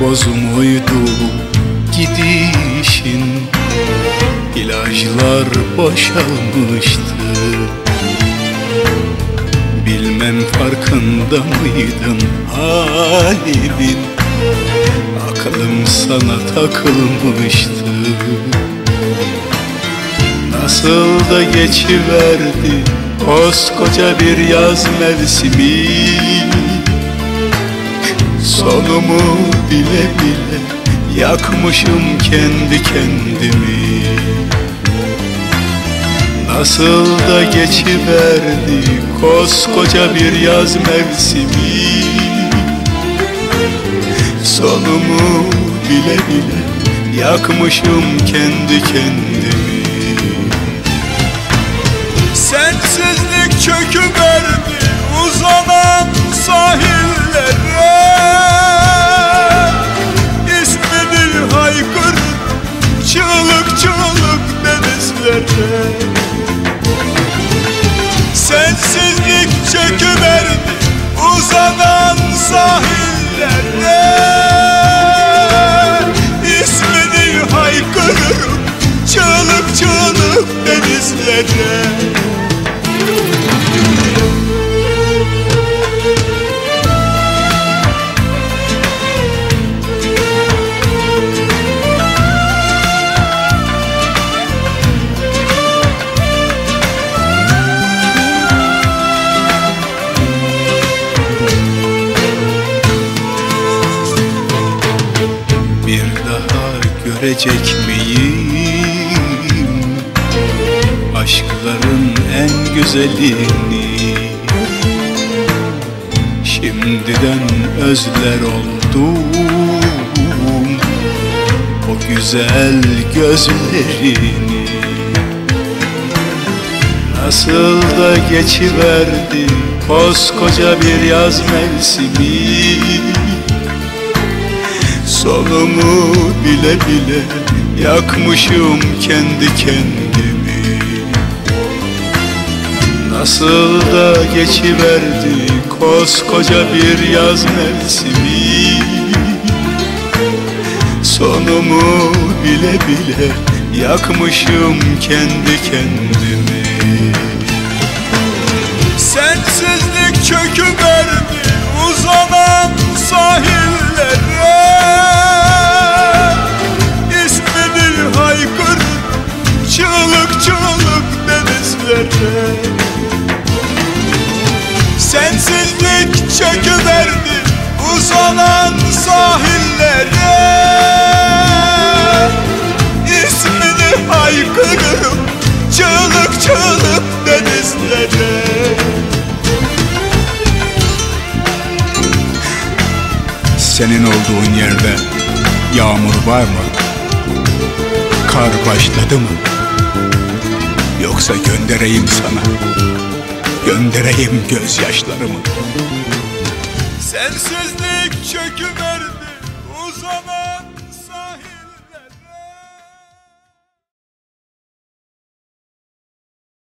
toz muydu gidişin? İlaçlar boşalmıştı. Bilmem farkında mıydın halimin Aklım sana takılmıştı. Nasıl da geçiverdi koskoca bir yaz mevsimi Sonumu bile bile yakmışım kendi kendimi. Nasıl da geçiverdi koskoca bir yaz mevsimi. Sonumu bile bile yakmışım kendi kendimi görecek miyim Aşkların en güzelini. Şimdiden özler oldum O güzel gözlerini. Nasıl da geçiverdi koskoca bir yaz mevsimi. Sonumu bile bile yakmışım kendi kendimi Nasıl da geçiverdi koskoca bir yaz mevsimi. Sonumu bile bile yakmışım kendi kendimi. Sensizlik çöküverdi uzanan sahillere. İsmini haykır çığlık çığlık denizlere Sensizlik çöküverdi uzanan sahillere İsmini haykırırım çığlık çığlık denizlere Senin olduğun yerde yağmur var mı? Kar başladı mı? Yoksa göndereyim sana Göndereyim gözyaşlarımı. Sensizlik çöküverdi